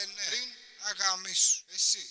Ε, ναι. Πριν, αγαμίσου. Εσύ.